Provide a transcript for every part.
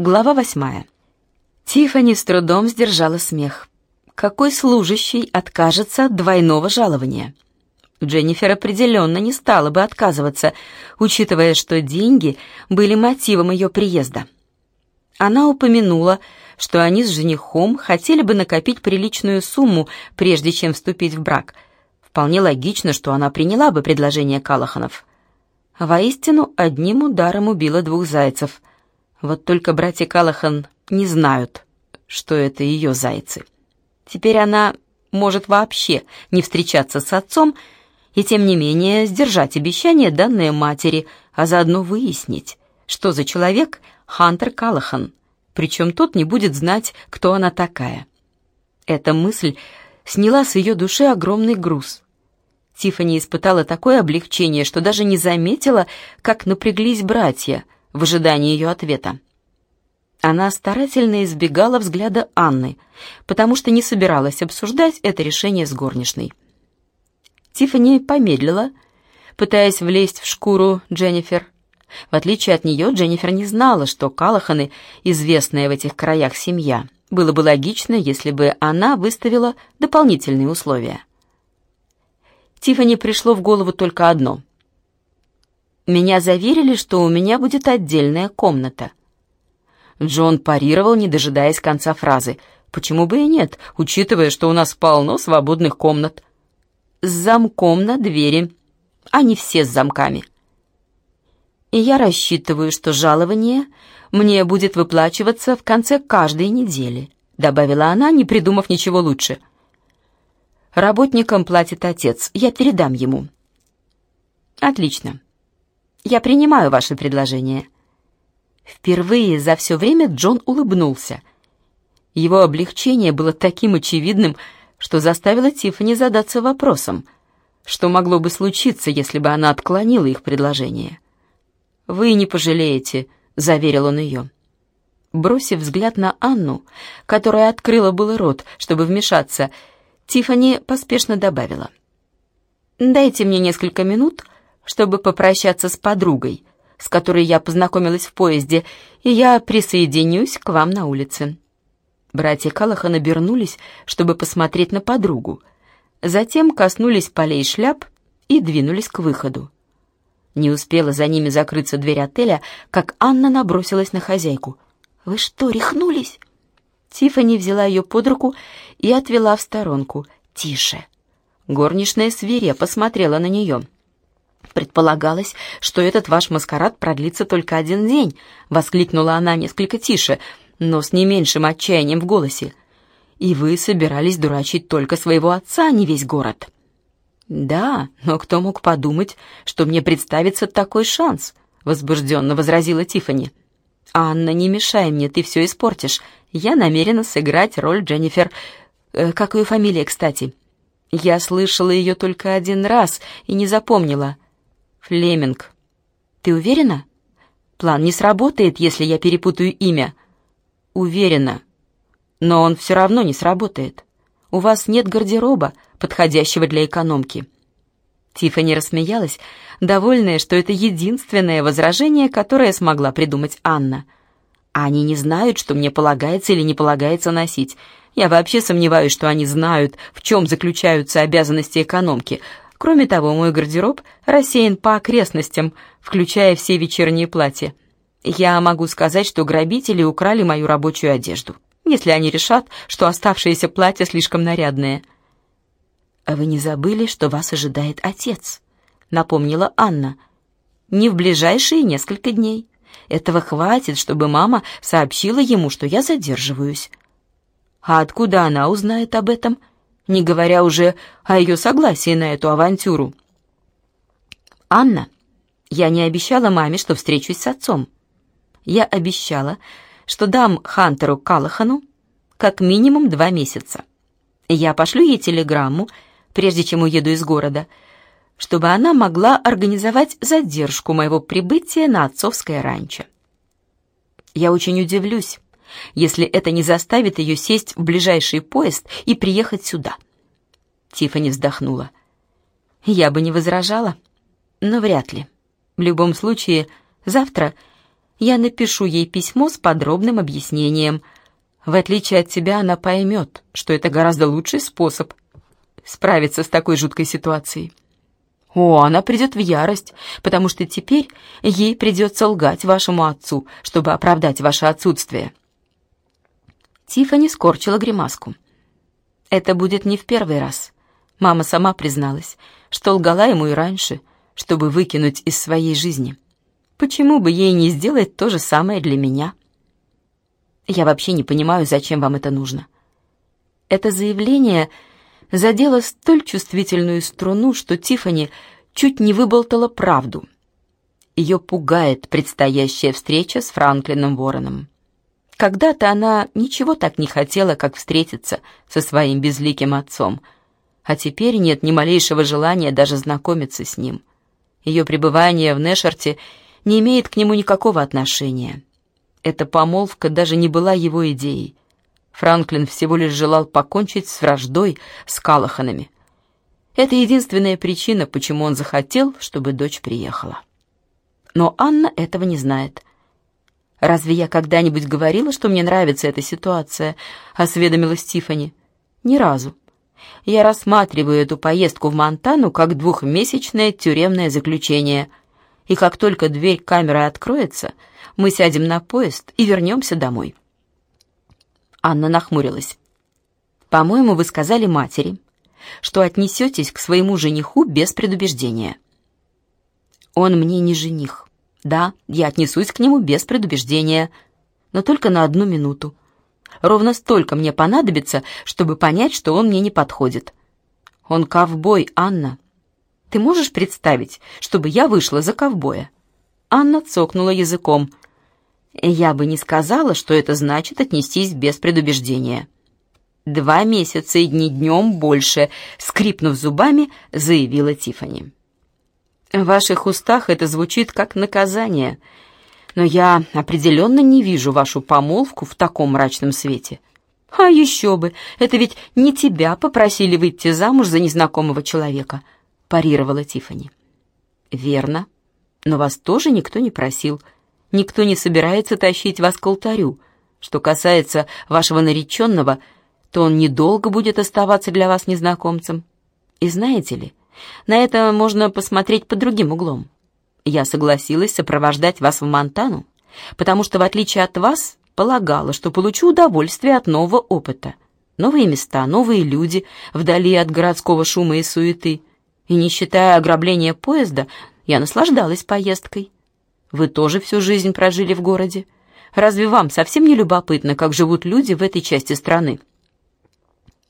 Глава восьмая. Тиффани с трудом сдержала смех. Какой служащий откажется от двойного жалования? Дженнифер определенно не стала бы отказываться, учитывая, что деньги были мотивом ее приезда. Она упомянула, что они с женихом хотели бы накопить приличную сумму, прежде чем вступить в брак. Вполне логично, что она приняла бы предложение Калаханов. Воистину, одним ударом убила двух зайцев. Вот только братья Калахан не знают, что это ее зайцы. Теперь она может вообще не встречаться с отцом и, тем не менее, сдержать обещание, данное матери, а заодно выяснить, что за человек Хантер Калахан, причем тот не будет знать, кто она такая. Эта мысль сняла с ее души огромный груз. Тиффани испытала такое облегчение, что даже не заметила, как напряглись братья в ожидании ее ответа. Она старательно избегала взгляда Анны, потому что не собиралась обсуждать это решение с горничной. Тиффани помедлила, пытаясь влезть в шкуру Дженнифер. В отличие от нее, Дженнифер не знала, что Калаханы — известная в этих краях семья. Было бы логично, если бы она выставила дополнительные условия. Тиффани пришло в голову только одно. «Меня заверили, что у меня будет отдельная комната». Джон парировал, не дожидаясь конца фразы. «Почему бы и нет, учитывая, что у нас полно свободных комнат?» «С замком на двери, а не все с замками». «И я рассчитываю, что жалование мне будет выплачиваться в конце каждой недели», добавила она, не придумав ничего лучше. «Работникам платит отец, я передам ему». «Отлично. Я принимаю ваше предложение». Впервые за все время Джон улыбнулся. Его облегчение было таким очевидным, что заставило Тиффани задаться вопросом, что могло бы случиться, если бы она отклонила их предложение. «Вы не пожалеете», — заверил он ее. Бросив взгляд на Анну, которая открыла было рот, чтобы вмешаться, Тиффани поспешно добавила. «Дайте мне несколько минут, чтобы попрощаться с подругой, с которой я познакомилась в поезде, и я присоединюсь к вам на улице». Братья Калахан обернулись, чтобы посмотреть на подругу. Затем коснулись полей шляп и двинулись к выходу. Не успела за ними закрыться дверь отеля, как Анна набросилась на хозяйку. «Вы что, рехнулись?» Тиффани взяла ее под руку и отвела в сторонку. «Тише!» Горничная свирепо посмотрела на нее. «Предполагалось, что этот ваш маскарад продлится только один день», — воскликнула она несколько тише, но с не меньшим отчаянием в голосе. «И вы собирались дурачить только своего отца, а не весь город». «Да, но кто мог подумать, что мне представится такой шанс?» — возбужденно возразила Тиффани. «Анна, не мешай мне, ты все испортишь. Я намерена сыграть роль Дженнифер... Э, как ее фамилия, кстати?» Я слышала ее только один раз и не запомнила. Флеминг. Ты уверена? План не сработает, если я перепутаю имя. Уверена. Но он все равно не сработает. У вас нет гардероба, подходящего для экономки. Тиффани рассмеялась, довольная, что это единственное возражение, которое смогла придумать Анна. Они не знают, что мне полагается или не полагается носить. Я вообще сомневаюсь, что они знают, в чем заключаются обязанности экономки — Кроме того, мой гардероб рассеян по окрестностям, включая все вечерние платья. Я могу сказать, что грабители украли мою рабочую одежду, если они решат, что оставшиеся платья слишком нарядные. «А вы не забыли, что вас ожидает отец?» — напомнила Анна. «Не в ближайшие несколько дней. Этого хватит, чтобы мама сообщила ему, что я задерживаюсь». «А откуда она узнает об этом?» Не говоря уже о ее согласии на эту авантюру. «Анна, я не обещала маме, что встречусь с отцом. Я обещала, что дам Хантеру Калахану как минимум два месяца. Я пошлю ей телеграмму, прежде чем уеду из города, чтобы она могла организовать задержку моего прибытия на отцовское ранчо. Я очень удивлюсь, если это не заставит ее сесть в ближайший поезд и приехать сюда. Тиффани вздохнула. Я бы не возражала, но вряд ли. В любом случае, завтра Я напишу ей письмо с подробным объяснением. В отличие от тебя, она поймет, что это гораздо лучший способ справиться с такой жуткой ситуацией. О, она придет в ярость, потому что теперь ей придется лгать вашему отцу, чтобы оправдать ваше отсутствие. Тиффани скорчила гримаску. Это будет не в первый раз. Мама сама призналась, что лгала ему и раньше, чтобы выкинуть из своей жизни. Почему бы ей не сделать то же самое для меня? Я вообще не понимаю, зачем вам это нужно. Это заявление задело столь чувствительную струну, что Тифани чуть не выболтала правду. Ее пугает предстоящая встреча с Франклином Вороном. Когда-то она ничего так не хотела, как встретиться со своим безликим отцом, а теперь нет ни малейшего желания даже знакомиться с ним. Ее пребывание в Нэшарте не имеет к нему никакого отношения. Эта помолвка даже не была его идеей. Франклин всего лишь желал покончить с враждой с Калаханами. Это единственная причина, почему он захотел, чтобы дочь приехала. Но Анна этого не знает. «Разве я когда-нибудь говорила, что мне нравится эта ситуация?» — осведомилась Тифани. «Ни разу. Я рассматриваю эту поездку в Монтану как двухмесячное тюремное заключение. И как только дверь камеры откроется, мы сядем на поезд и вернемся домой». Анна нахмурилась. «По-моему, вы сказали матери, что отнесетесь к своему жениху без предубеждения». «Он мне не жених. Да, я отнесусь к нему без предубеждения, но только на одну минуту. Ровно столько мне понадобится, чтобы понять, что он мне не подходит. Он ковбой, Анна. Ты можешь представить, чтобы я вышла за ковбоя?» Анна цокнула языком. «Я бы не сказала, что это значит отнестись без предубеждения». «Два месяца и дни днем больше», — скрипнув зубами, заявила Тифани. В ваших устах это звучит как наказание, но я определенно не вижу вашу помолвку в таком мрачном свете. А еще бы, это ведь не тебя попросили выйти замуж за незнакомого человека, парировала Тифани. Верно, но вас тоже никто не просил. Никто не собирается тащить вас к алтарю. Что касается вашего нареченного, то он недолго будет оставаться для вас незнакомцем. И знаете ли, на это можно посмотреть под другим углом. Я согласилась сопровождать вас в Монтану, потому что, в отличие от вас, полагала, что получу удовольствие от нового опыта. Новые места, новые люди, вдали от городского шума и суеты. И не считая ограбления поезда, я наслаждалась поездкой. Вы тоже всю жизнь прожили в городе. Разве вам совсем не любопытно, как живут люди в этой части страны?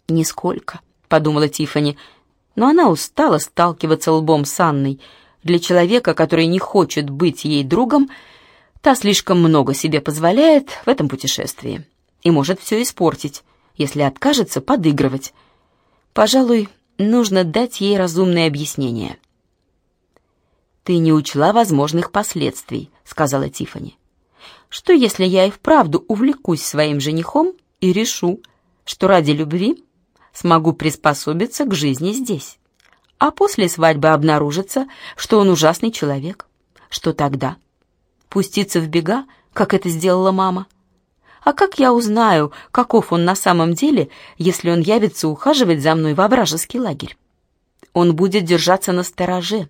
«Нисколько», — подумала Тиффани, — но она устала сталкиваться лбом с Анной. Для человека, который не хочет быть ей другом, та слишком много себе позволяет в этом путешествии и может все испортить, если откажется подыгрывать. Пожалуй, нужно дать ей разумное объяснение. «Ты не учла возможных последствий», — сказала Тифани. «Что, если я и вправду увлекусь своим женихом и решу, что ради любви смогу приспособиться к жизни здесь. А после свадьбы обнаружится, что он ужасный человек. Что тогда? Пуститься в бега, как это сделала мама? А как я узнаю, каков он на самом деле, если он явится ухаживать за мной во вражеский лагерь? Он будет держаться на стороже,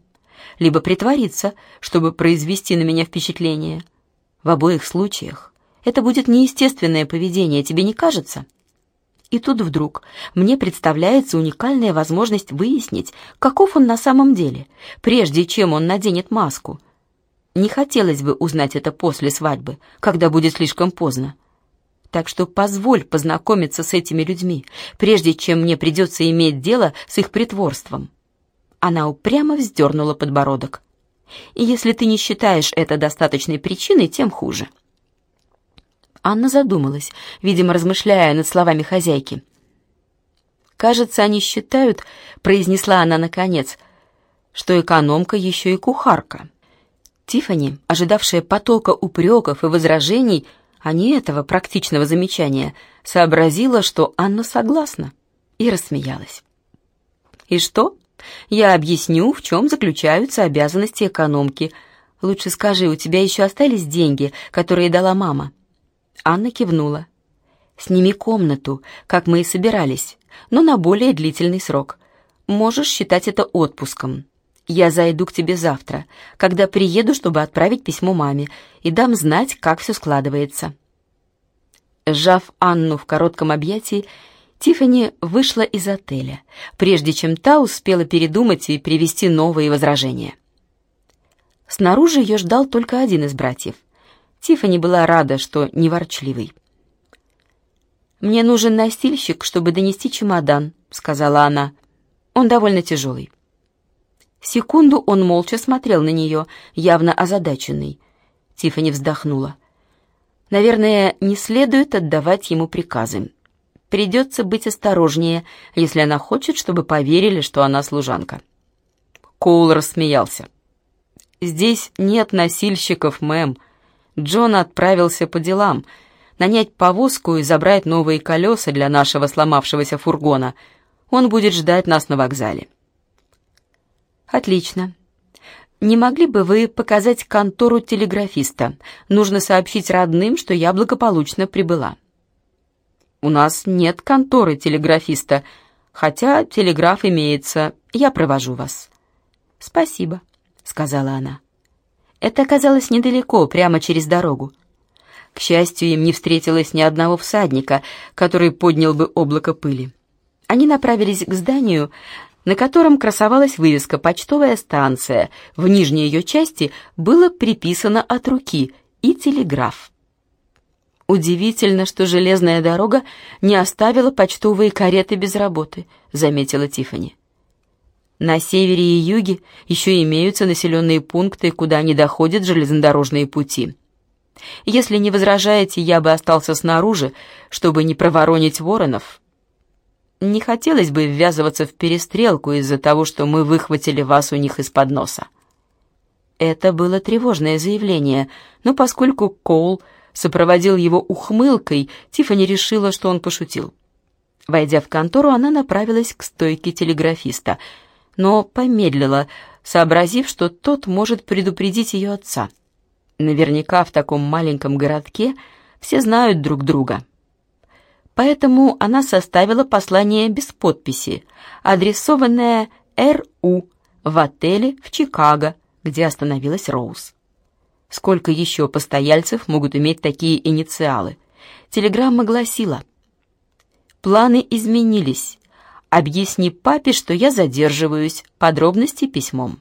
либо притвориться, чтобы произвести на меня впечатление. В обоих случаях это будет неестественное поведение, тебе не кажется?» И тут вдруг мне представляется уникальная возможность выяснить, каков он на самом деле, прежде чем он наденет маску. Не хотелось бы узнать это после свадьбы, когда будет слишком поздно. Так что позволь познакомиться с этими людьми, прежде чем мне придется иметь дело с их притворством. Она упрямо вздернула подбородок. И если ты не считаешь это достаточной причиной, тем хуже. Анна задумалась, видимо, размышляя над словами хозяйки. «Кажется, они считают», — произнесла она наконец, «что экономка еще и кухарка». Тифани, ожидавшая потока упреков и возражений, а не этого практичного замечания, сообразила, что Анна согласна, и рассмеялась. «И что? Я объясню, в чем заключаются обязанности экономки. Лучше скажи, у тебя еще остались деньги, которые дала мама?» Анна кивнула. «Сними комнату, как мы и собирались, но на более длительный срок. Можешь считать это отпуском. Я зайду к тебе завтра, когда приеду, чтобы отправить письмо маме, и дам знать, как все складывается». Сжав Анну в коротком объятии, Тиффани вышла из отеля, прежде чем та успела передумать и привести новые возражения. Снаружи ее ждал только один из братьев. Тиффани была рада, что не ворчливый. «Мне нужен носильщик, чтобы донести чемодан», — сказала она. «Он довольно тяжелый». Секунду он молча смотрел на нее, явно озадаченный. Тиффани вздохнула. «Наверное, не следует отдавать ему приказы. Придется быть осторожнее, если она хочет, чтобы поверили, что она служанка». Коул рассмеялся. «Здесь нет носильщиков, мэм. Джон отправился по делам, нанять повозку и забрать новые колеса для нашего сломавшегося фургона. Он будет ждать нас на вокзале». «Отлично. Не могли бы вы показать контору телеграфиста? Нужно сообщить родным, что я благополучно прибыла». «У нас нет конторы телеграфиста, хотя телеграф имеется. Я провожу вас». «Спасибо» сказала она. Это оказалось недалеко, прямо через дорогу. К счастью, им не встретилось ни одного всадника, который поднял бы облако пыли. Они направились к зданию, на котором красовалась вывеска «Почтовая станция». В нижней ее части было приписано от руки и телеграф. «Удивительно, что железная дорога не оставила почтовые кареты без работы», — заметила Тиффани. На севере и юге еще имеются населенные пункты, куда не доходят железнодорожные пути. Если не возражаете, я бы остался снаружи, чтобы не проворонить воронов. Не хотелось бы ввязываться в перестрелку из-за того, что мы выхватили вас у них из-под носа. Это было тревожное заявление, но поскольку Коул сопроводил его ухмылкой, Тиффани решила, что он пошутил. Войдя в контору, она направилась к стойке телеграфиста — но помедлила, сообразив, что тот может предупредить ее отца. Наверняка в таком маленьком городке все знают друг друга. Поэтому она составила послание без подписи, адресованное Р.У. в отеле в Чикаго, где остановилась Роуз. Сколько еще постояльцев могут иметь такие инициалы? Телеграмма гласила «Планы изменились. Объясни папе, что я задерживаюсь. Подробности письмом.